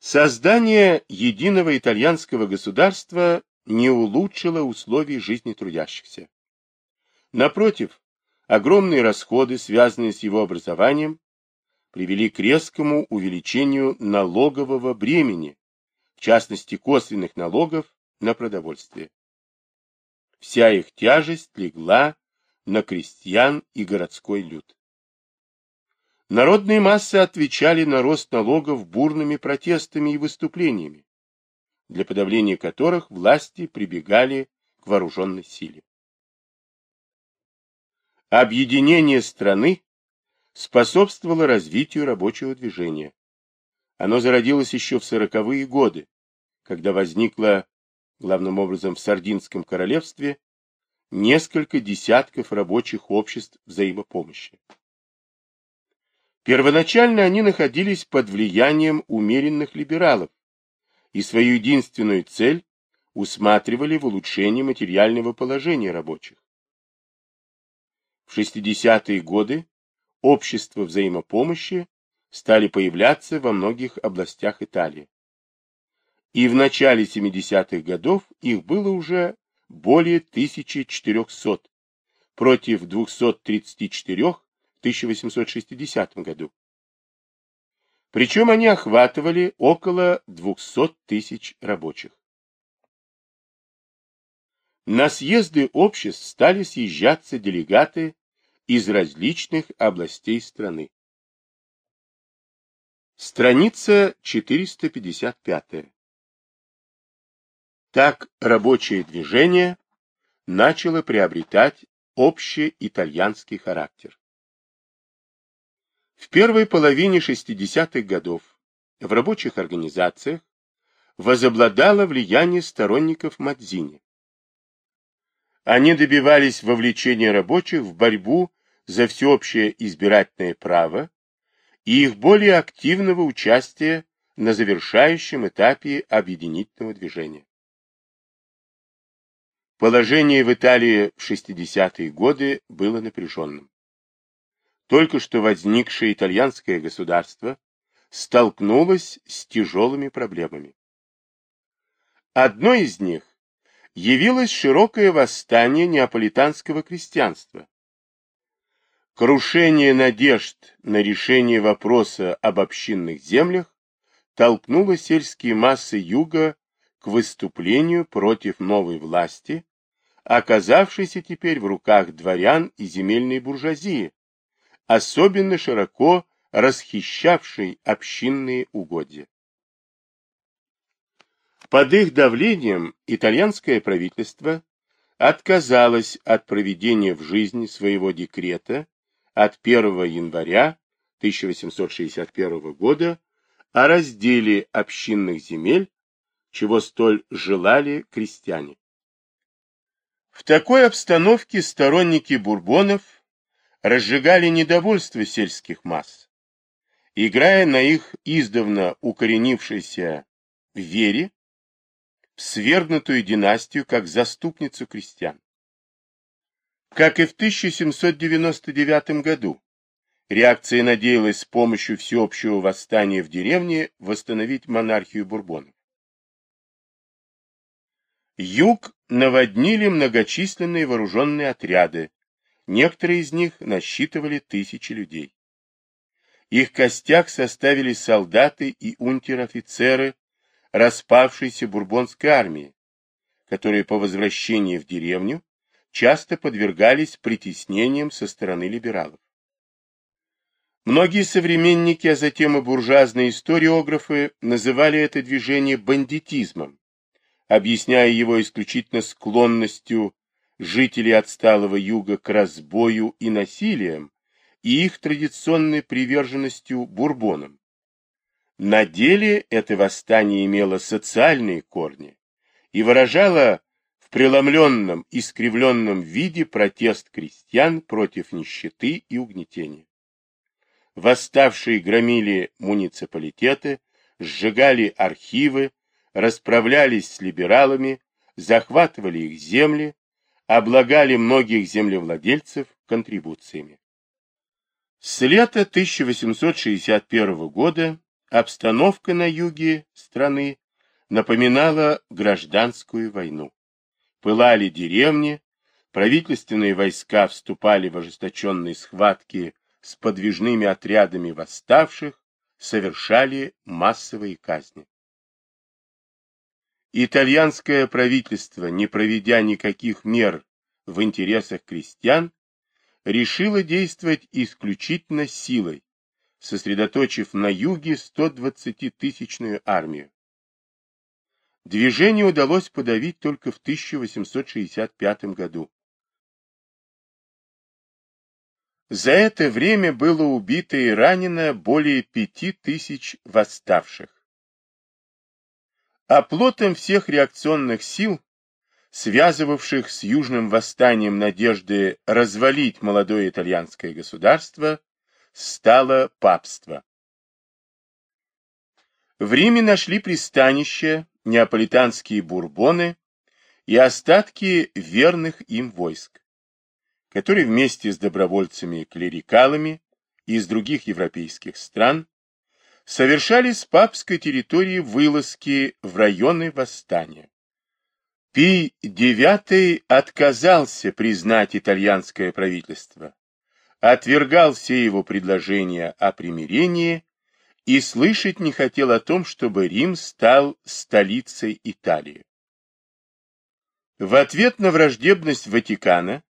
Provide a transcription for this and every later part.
Создание единого итальянского государства не улучшило условий жизни трудящихся. Напротив, огромные расходы, связанные с его образованием, привели к резкому увеличению налогового бремени, в частности косвенных налогов на продовольствие. Вся их тяжесть легла на крестьян и городской люд. Народные массы отвечали на рост налогов бурными протестами и выступлениями, для подавления которых власти прибегали к вооруженной силе. Объединение страны способствовало развитию рабочего движения. Оно зародилось еще в сороковые годы, когда возникло, главным образом в Сардинском королевстве, несколько десятков рабочих обществ взаимопомощи. Первоначально они находились под влиянием умеренных либералов и свою единственную цель усматривали в улучшении материального положения рабочих. В 60-е годы общества взаимопомощи стали появляться во многих областях Италии. И в начале 70-х годов их было уже более 1400 против 234 1860 году. Причем они охватывали около 200 тысяч рабочих. На съезды обществ стали съезжаться делегаты из различных областей страны. Страница 455. Так рабочее движение начало приобретать общеитальянский характер. В первой половине 60-х годов в рабочих организациях возобладало влияние сторонников Мадзини. Они добивались вовлечения рабочих в борьбу за всеобщее избирательное право и их более активного участия на завершающем этапе объединительного движения. Положение в Италии в 60-е годы было напряженным только что возникшее итальянское государство столкнулось с тяжелыми проблемами. Одной из них явилось широкое восстание неаполитанского крестьянства. Крушение надежд на решение вопроса об общинных землях толкнуло сельские массы юга к выступлению против новой власти, оказавшейся теперь в руках дворян и земельной буржуазии, особенно широко расхищавший общинные угодья. Под их давлением итальянское правительство отказалось от проведения в жизнь своего декрета от 1 января 1861 года о разделе общинных земель, чего столь желали крестьяне. В такой обстановке сторонники бурбонов разжигали недовольство сельских масс, играя на их издавна укоренившейся вере свергнутую династию как заступницу крестьян. Как и в 1799 году, реакция надеялась с помощью всеобщего восстания в деревне восстановить монархию бурбонов. Юг наводнили многочисленные вооруженные отряды, Некоторые из них насчитывали тысячи людей. Их костяк составили солдаты и унтер-офицеры распавшейся бурбонской армии, которые по возвращении в деревню часто подвергались притеснениям со стороны либералов. Многие современники, а затем и буржуазные историографы называли это движение бандитизмом, объясняя его исключительно склонностью жителей отсталого юга к разбою и насилиям и их традиционной приверженностью бурбонам. На деле это восстание имело социальные корни и выражало в преломленном, искривленном виде протест крестьян против нищеты и угнетения. Восставшие громили муниципалитеты, сжигали архивы, расправлялись с либералами, захватывали их земли, облагали многих землевладельцев контрибуциями. С лета 1861 года обстановка на юге страны напоминала гражданскую войну. Пылали деревни, правительственные войска вступали в ожесточенные схватки с подвижными отрядами восставших, совершали массовые казни. Итальянское правительство, не проведя никаких мер в интересах крестьян, решило действовать исключительно силой, сосредоточив на юге 120-тысячную армию. Движение удалось подавить только в 1865 году. За это время было убито и ранено более пяти тысяч восставших. Оплотом всех реакционных сил, связывавших с южным восстанием надежды развалить молодое итальянское государство, стало папство. В Риме нашли пристанище неаполитанские бурбоны и остатки верных им войск, которые вместе с добровольцами-клерикалами из других европейских стран совершали с папской территории вылазки в районы восстания. Пий IX отказался признать итальянское правительство, отвергал все его предложения о примирении и слышать не хотел о том, чтобы Рим стал столицей Италии. В ответ на враждебность Ватикана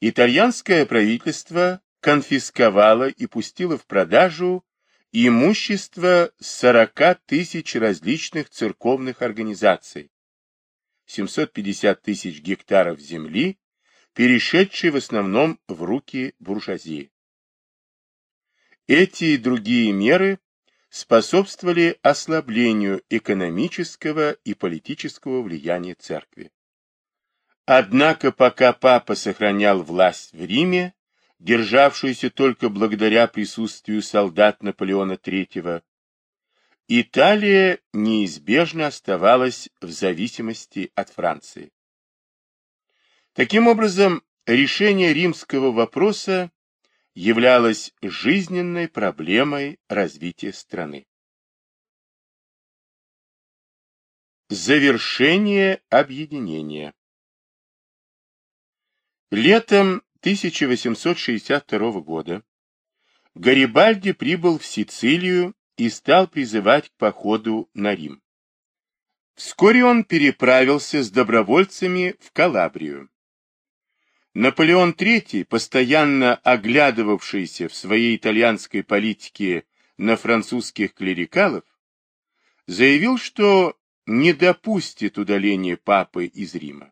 итальянское правительство конфисковало и пустило в продажу имущество 40 тысяч различных церковных организаций, 750 тысяч гектаров земли, перешедшие в основном в руки буржуазии. Эти и другие меры способствовали ослаблению экономического и политического влияния церкви. Однако пока папа сохранял власть в Риме, державшуюся только благодаря присутствию солдат Наполеона III, Италия неизбежно оставалась в зависимости от Франции. Таким образом, решение римского вопроса являлось жизненной проблемой развития страны. Завершение объединения Летом 1862 года Гарибальди прибыл в Сицилию и стал призывать к походу на Рим. Вскоре он переправился с добровольцами в Калабрию. Наполеон III, постоянно оглядывавшийся в своей итальянской политике на французских клерикалов, заявил, что не допустит удаления папы из Рима.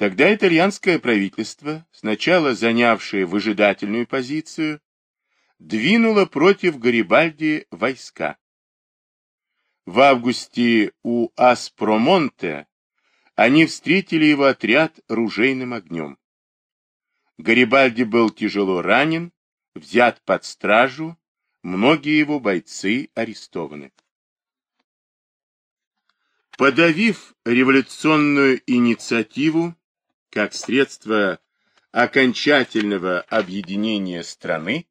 Тогда итальянское правительство, сначала занявшее выжидательную позицию, двинуло против Гарибальди войска. В августе у Аспромонте они встретили его отряд ружейным огнем. Гарибальди был тяжело ранен, взят под стражу, многие его бойцы арестованы. Подавив революционную инициативу, как средство окончательного объединения страны,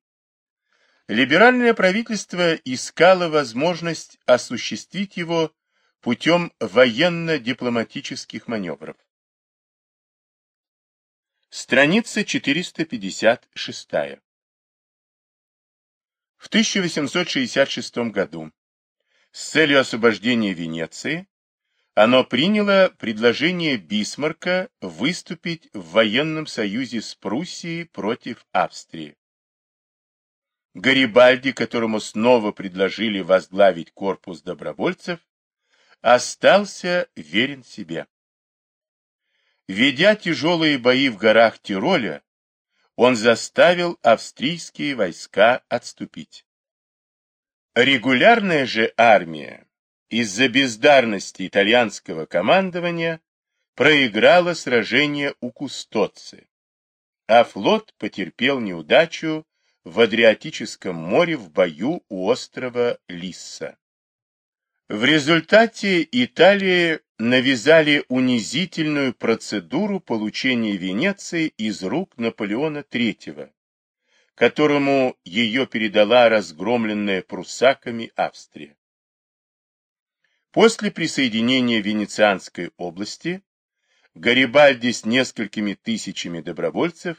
либеральное правительство искало возможность осуществить его путем военно-дипломатических маневров. Страница 456. В 1866 году с целью освобождения Венеции оно приняло предложение Бисмарка выступить в военном союзе с Пруссией против Австрии. Гарибальди, которому снова предложили возглавить корпус добровольцев, остался верен себе. Ведя тяжелые бои в горах Тироля, он заставил австрийские войска отступить. Регулярная же армия из-за бездарности итальянского командования проиграла сражение у Кустоци, а флот потерпел неудачу в Адриатическом море в бою у острова Лисса. В результате Италии навязали унизительную процедуру получения Венеции из рук Наполеона III, которому ее передала разгромленная пруссаками Австрия. После присоединения Венецианской области Гарибальди с несколькими тысячами добровольцев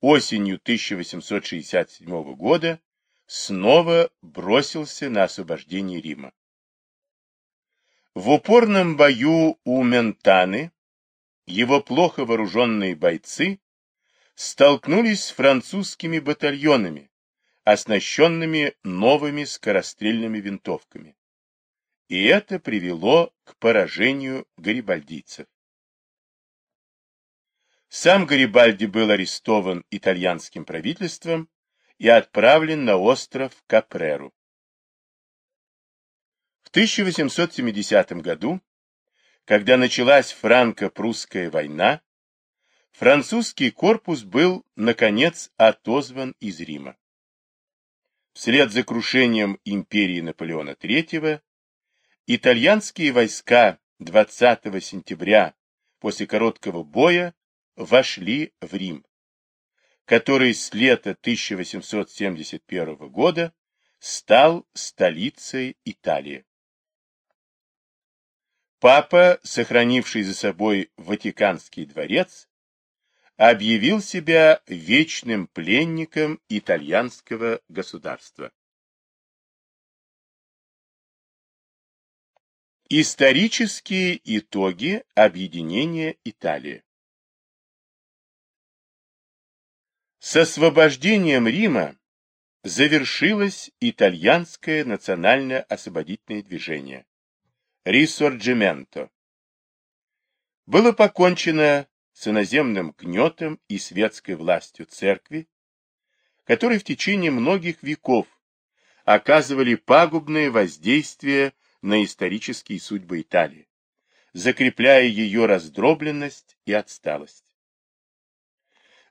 осенью 1867 года снова бросился на освобождение Рима. В упорном бою у Ментаны его плохо вооруженные бойцы столкнулись с французскими батальонами, оснащенными новыми скорострельными винтовками. И это привело к поражению гарибальдийцев. Сам Гарибальди был арестован итальянским правительством и отправлен на остров Капреру. В 1870 году, когда началась франко-прусская война, французский корпус был, наконец, отозван из Рима. Вслед за крушением империи Наполеона III итальянские войска 20 сентября после короткого боя вошли в Рим который с лета 1871 года стал столицей Италии. Папа, сохранивший за собой Ватиканский дворец, объявил себя вечным пленником итальянского государства. Исторические итоги объединения Италии С освобождением Рима завершилось итальянское национально-освободительное движение Рисорджименто. Было покончено с иноземным гнетом и светской властью церкви, которые в течение многих веков оказывали пагубное воздействие на исторические судьбы Италии, закрепляя ее раздробленность и отсталость.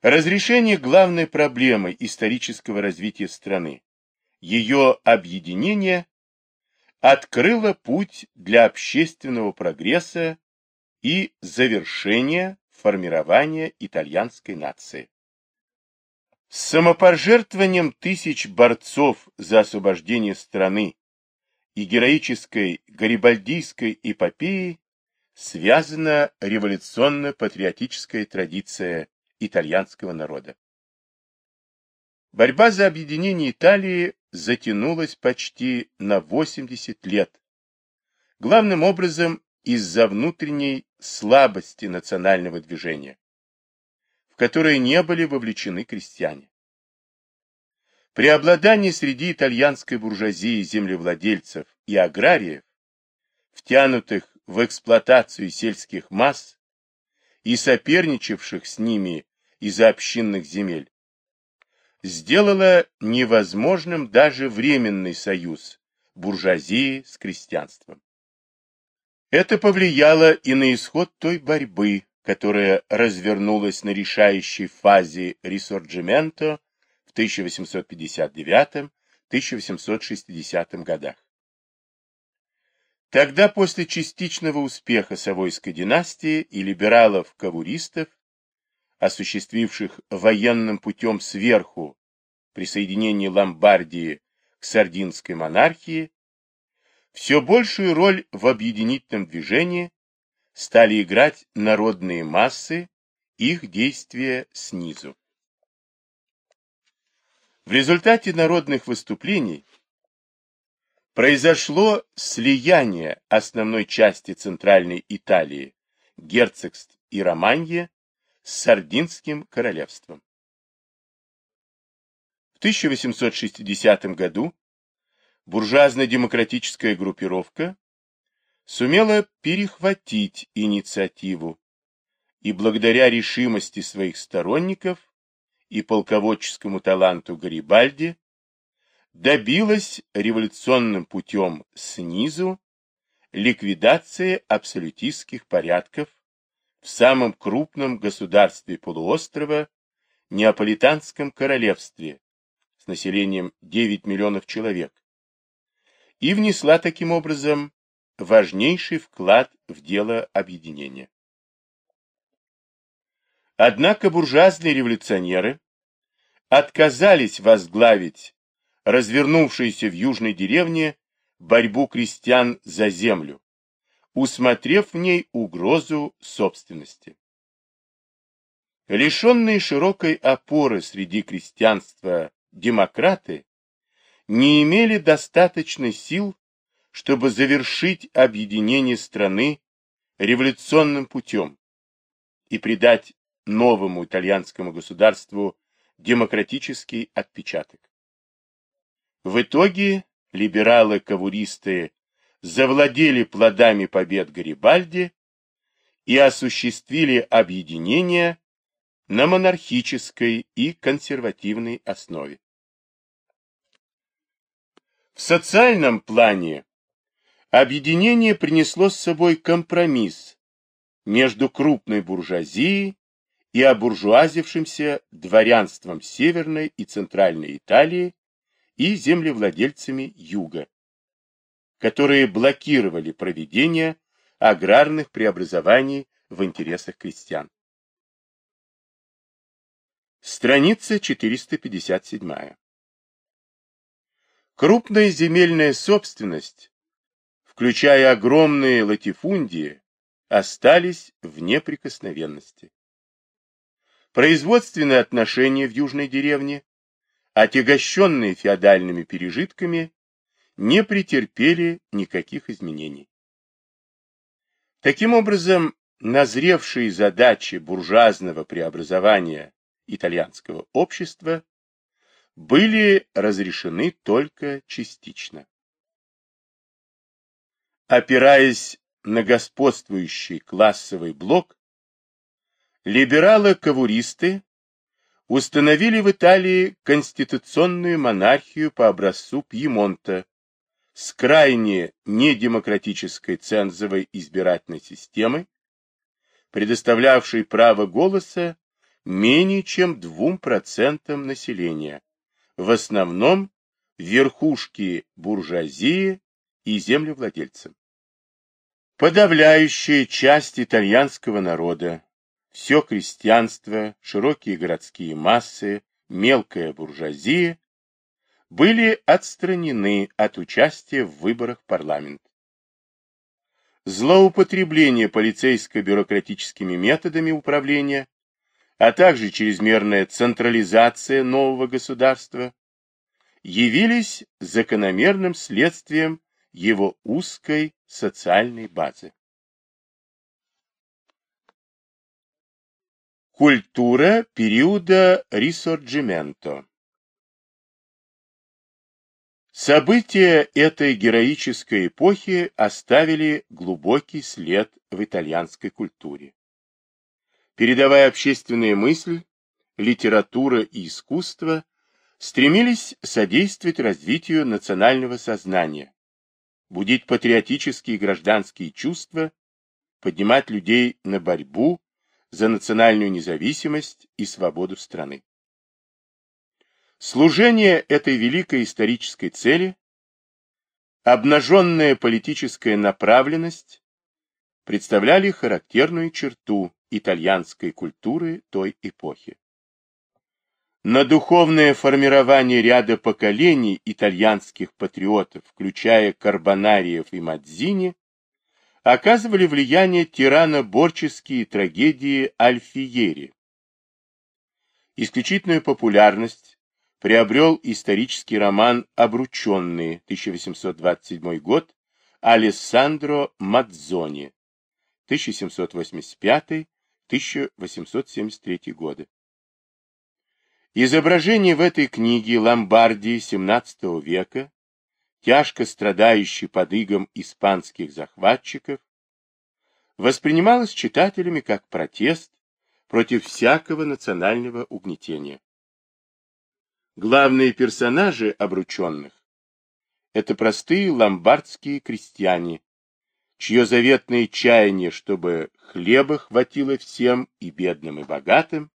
Разрешение главной проблемы исторического развития страны, ее объединение, открыло путь для общественного прогресса и завершения формирования итальянской нации. С самопожертвованием тысяч борцов за освобождение страны и героической гарибальдийской эпопеей связана революционно-патриотическая традиция итальянского народа. Борьба за объединение Италии затянулась почти на 80 лет, главным образом из-за внутренней слабости национального движения, в которое не были вовлечены крестьяне. Преобладание среди итальянской буржуазии землевладельцев и аграриев, втянутых в эксплуатацию сельских масс и соперничавших с ними из-за общинных земель, сделала невозможным даже временный союз буржуазии с крестьянством. Это повлияло и на исход той борьбы, которая развернулась на решающей фазе ресорджименто 1859-1860 годах. Тогда после частичного успеха Савойской династии и либералов-кавуристов осуществивших военным путем сверху присоединение Ломбардии к сардинской монархии, все большую роль в объединительном движении стали играть народные массы, их действия снизу. В результате народных выступлений произошло слияние основной части Центральной Италии, герцогств и Романье с Сардинским королевством. В 1860 году буржуазно-демократическая группировка сумела перехватить инициативу и благодаря решимости своих сторонников и полководческому таланту Гарибальди добилась революционным путем снизу ликвидации абсолютистских порядков в самом крупном государстве полуострова, Неаполитанском королевстве, с населением 9 миллионов человек, и внесла таким образом важнейший вклад в дело объединения. Однако буржуазные революционеры отказались возглавить развернувшуюся в южной деревне борьбу крестьян за землю, усмотрев в ней угрозу собственности. Лишенные широкой опоры среди крестьянства демократы не имели достаточно сил, чтобы завершить объединение страны революционным путем и придать новому итальянскому государству демократический отпечаток. В итоге либералы-кавуристы завладели плодами побед Гарибальди и осуществили объединение на монархической и консервативной основе. В социальном плане объединение принесло с собой компромисс между крупной буржуазией и обуржуазившимся дворянством Северной и Центральной Италии и землевладельцами Юга, которые блокировали проведение аграрных преобразований в интересах крестьян. Страница 457. Крупная земельная собственность, включая огромные латифундии, остались в неприкосновенности. Производственные отношения в южной деревне, отягощенные феодальными пережитками, не претерпели никаких изменений. Таким образом, назревшие задачи буржуазного преобразования итальянского общества были разрешены только частично. Опираясь на господствующий классовый блок, либералы-кавуристы установили в Италии конституционную монархию по образцу Пьемонта с крайне недемократической цензовой избирательной системой, предоставлявшей право голоса менее чем 2% населения, в основном верхушки буржуазии и землевладельцам. Подавляющая часть итальянского народа, все крестьянство, широкие городские массы, мелкая буржуазия были отстранены от участия в выборах парламент. Злоупотребление полицейско-бюрократическими методами управления а также чрезмерная централизация нового государства, явились закономерным следствием его узкой социальной базы. Культура периода Рисорджименто События этой героической эпохи оставили глубокий след в итальянской культуре. Передавая общественная мысль, литература и искусство стремились содействовать развитию национального сознания, будить патриотические и гражданские чувства, поднимать людей на борьбу за национальную независимость и свободу страны. Служение этой великой исторической цели, обнаженная политическая направленность, представляли характерную черту итальянской культуры той эпохи. На духовное формирование ряда поколений итальянских патриотов, включая Карбонариев и Мадзини, оказывали влияние тирано-борческие трагедии Альфиери. Исключительную популярность приобрел исторический роман «Обрученные» 1827 год Алессандро Мадзони 1785 1873 годы. Изображение в этой книге Ломбардии XVII века, тяжко страдающий под игом испанских захватчиков, воспринималось читателями как протест против всякого национального угнетения. Главные персонажи обрученных – это простые ломбардские крестьяне, чье заветное чаяние, чтобы хлеба хватило всем, и бедным, и богатым,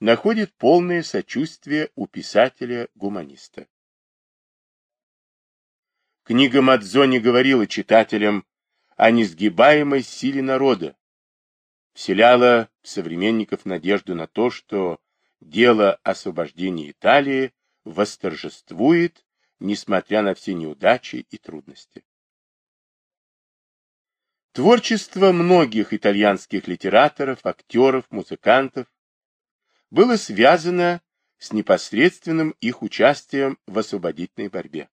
находит полное сочувствие у писателя-гуманиста. Книга Мадзони говорила читателям о несгибаемой силе народа, вселяла современников надежду на то, что дело освобождения Италии восторжествует, несмотря на все неудачи и трудности. Творчество многих итальянских литераторов, актеров, музыкантов было связано с непосредственным их участием в освободительной борьбе.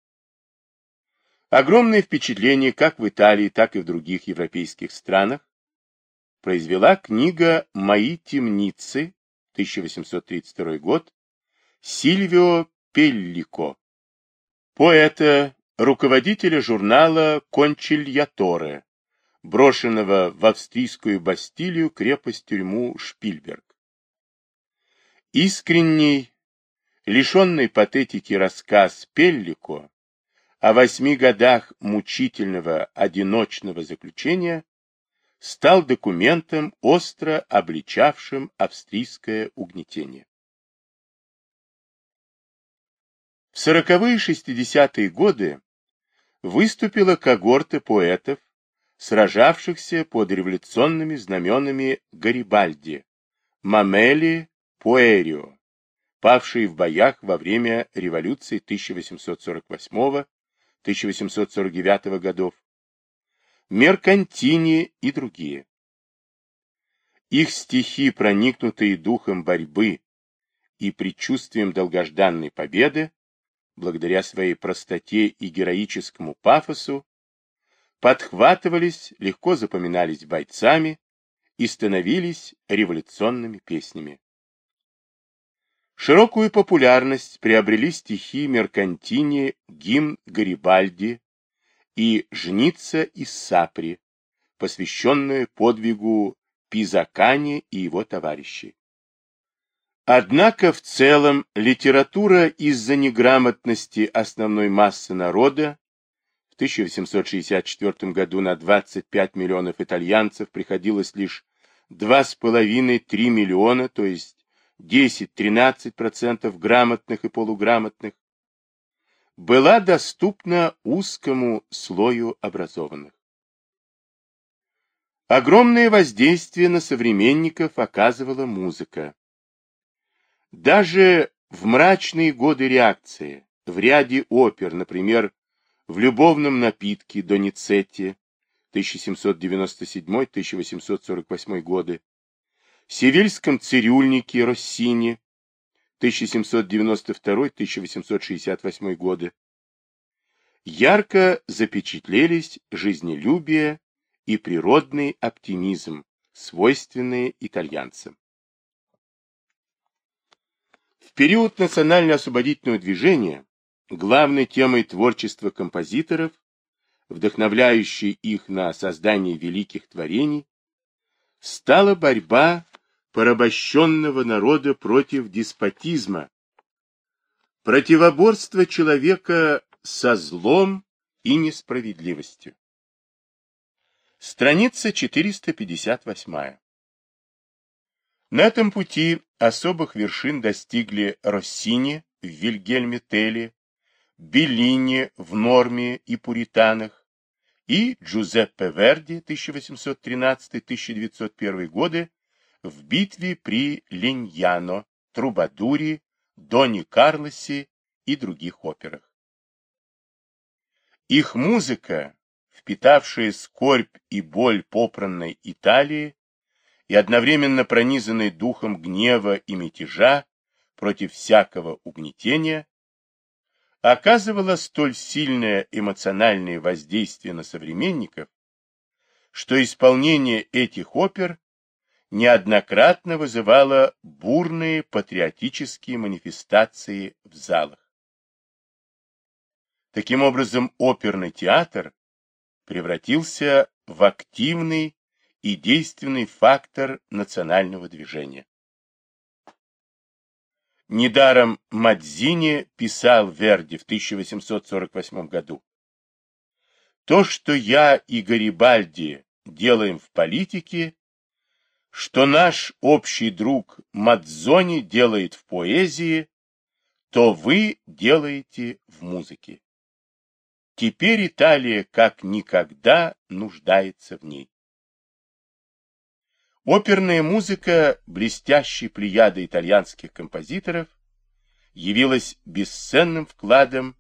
Огромное впечатление как в Италии, так и в других европейских странах произвела книга «Мои темницы» 1832 год Сильвио Пеллико, поэта, руководителя журнала «Кончильяторе», брошенного в австрийскую Бастилию крепость-тюрьму Шпильберг. Искренний, лишенный патетики рассказ Пеллико о восьми годах мучительного одиночного заключения стал документом, остро обличавшим австрийское угнетение. В сороковые шестидесятые годы выступила когорта поэтов, сражавшихся под революционными знаменами Гарибальди, Мамели, Пуэрио, павшие в боях во время революции 1848-1849 годов, Меркантини и другие. Их стихи, проникнутые духом борьбы и предчувствием долгожданной победы, благодаря своей простоте и героическому пафосу, подхватывались, легко запоминались бойцами и становились революционными песнями. Широкую популярность приобрели стихи Меркантини, гимн Гарибальди и «Жница из Сапри», посвященную подвигу Пизакани и его товарищей. Однако в целом литература из-за неграмотности основной массы народа 1864 году на 25 миллионов итальянцев приходилось лишь 2,5-3 миллиона, то есть 10-13% грамотных и полуграмотных, была доступна узкому слою образованных. Огромное воздействие на современников оказывала музыка. Даже в мрачные годы реакции, в ряде опер, например, в любовном напитке Доницетти 1797-1848 годы, Севильском цирюльнике Россини 1792-1868 годы, ярко запечатлелись жизнелюбие и природный оптимизм, свойственные итальянцам. В период национально-освободительного движения Главной темой творчества композиторов, вдохновляющей их на создание великих творений, стала борьба порабощенного народа против деспотизма, противоборство человека со злом и несправедливостью. Страница 458. На этом пути особых вершин достигли Россини в Вильгельме Телли, Беллини в «Норме» и «Пуританах» и Джузеппе Верди 1813-1901 годы в битве при Леньяно, Трубадуре, Доне Карлосе и других операх. Их музыка, впитавшая скорбь и боль попранной Италии и одновременно пронизанной духом гнева и мятежа против всякого угнетения, оказывала столь сильное эмоциональное воздействие на современников, что исполнение этих опер неоднократно вызывало бурные патриотические манифестации в залах. Таким образом, оперный театр превратился в активный и действенный фактор национального движения. Недаром Мадзини писал Верди в 1848 году. То, что я и Гарибальди делаем в политике, что наш общий друг Мадзони делает в поэзии, то вы делаете в музыке. Теперь Италия как никогда нуждается в ней. Оперная музыка блестящей плеяды итальянских композиторов явилась бесценным вкладом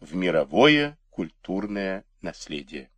в мировое культурное наследие.